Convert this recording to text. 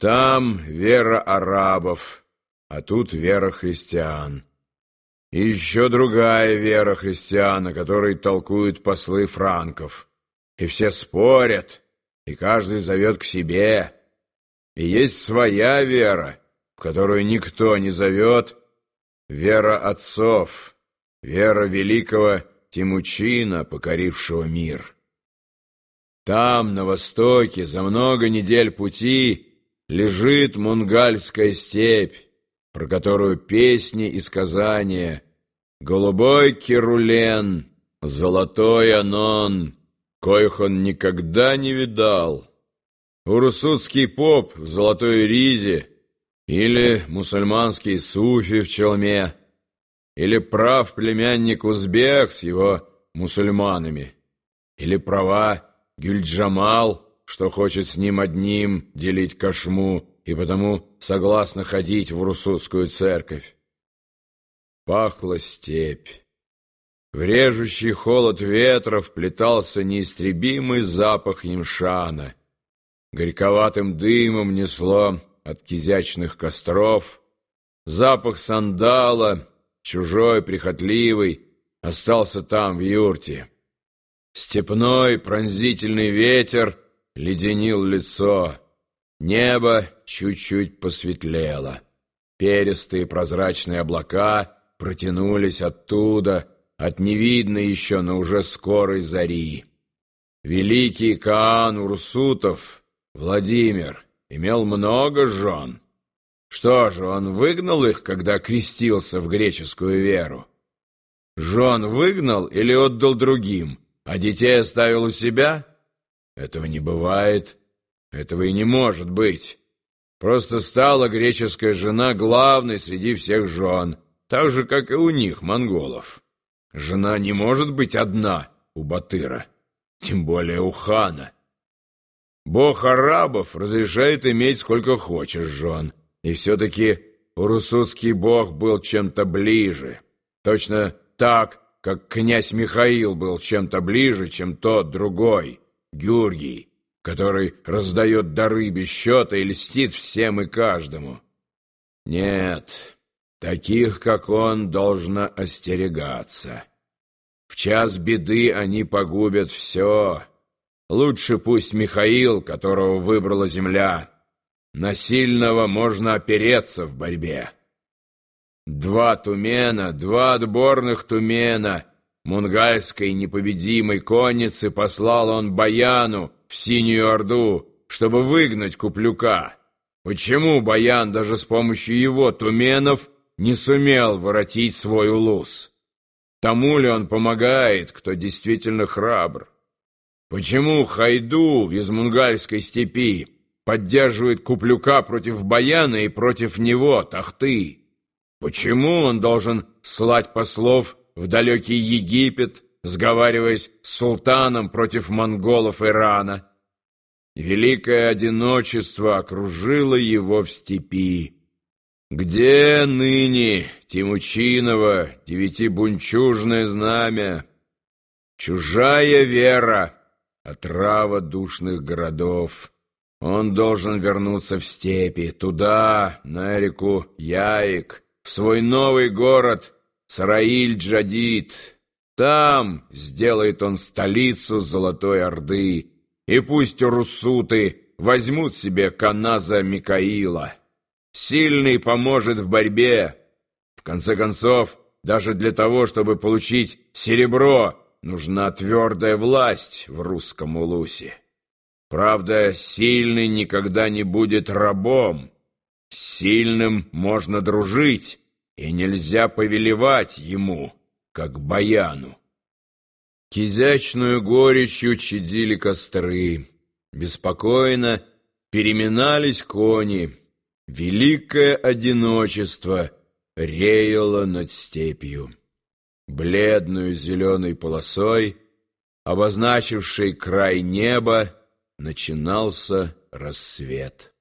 Там вера арабов, а тут вера христиан. И еще другая вера христиан, о которой толкуют послы франков. И все спорят, и каждый зовет к себе. И есть своя вера, в которую никто не зовет, вера отцов, вера великого Тимучина, покорившего мир. Там, на востоке, за много недель пути, лежит Мунгальская степь, про которую песни и сказания. «Голубой Керулен», «Золотой Анон», коих он никогда не видал, урусутский поп в золотой ризе или мусульманский суфи в челме, или прав племянник узбек с его мусульманами, или права Гюльджамал, что хочет с ним одним делить кошму и потому согласно ходить в Русудскую церковь. Пахла степь. В режущий холод ветра вплетался неистребимый запах ямшана. Горьковатым дымом несло от кизячных костров. Запах сандала, чужой, прихотливый, остался там, в юрте. Степной пронзительный ветер леденил лицо. Небо чуть-чуть посветлело. Перистые прозрачные облака протянулись оттуда, от невидной еще, но уже скорой зари. Великий Каан Урсутов, Владимир, имел много жен. Что же, он выгнал их, когда крестился в греческую веру? Жен выгнал или отдал другим? а детей оставил у себя? Этого не бывает. Этого и не может быть. Просто стала греческая жена главной среди всех жен, так же, как и у них, монголов. Жена не может быть одна у Батыра, тем более у хана. Бог арабов разрешает иметь сколько хочешь жен, и все-таки урусутский бог был чем-то ближе. Точно так, как князь Михаил был чем-то ближе, чем тот другой, Георгий, который раздает дары без счета и льстит всем и каждому. Нет, таких, как он, должно остерегаться. В час беды они погубят все. Лучше пусть Михаил, которого выбрала земля. Насильного можно опереться в борьбе. Два тумена, два отборных тумена Мунгальской непобедимой конницы послал он Баяну в Синюю Орду, чтобы выгнать Куплюка. Почему Баян даже с помощью его туменов не сумел воротить свой улус? Тому ли он помогает, кто действительно храбр? Почему Хайду из Мунгальской степи поддерживает Куплюка против Баяна и против него, Тахты? Почему он должен слать послов в далекий Египет, сговариваясь с султаном против монголов Ирана? Великое одиночество окружило его в степи. Где ныне Тимучиново девятибунчужное знамя? Чужая вера, отрава душных городов. Он должен вернуться в степи, туда, на реку Яик, в свой новый город Сараиль-Джадид. Там сделает он столицу Золотой Орды, и пусть урусуты возьмут себе Каназа Микаила. Сильный поможет в борьбе. В конце концов, даже для того, чтобы получить серебро, нужна твердая власть в русском улусе. Правда, сильный никогда не будет рабом, с сильным можно дружить, и нельзя повелевать ему, как баяну. Кизячную горечью чадили костры, беспокойно переминались кони, великое одиночество реяло над степью. Бледную зеленой полосой, обозначившей край неба, начинался рассвет.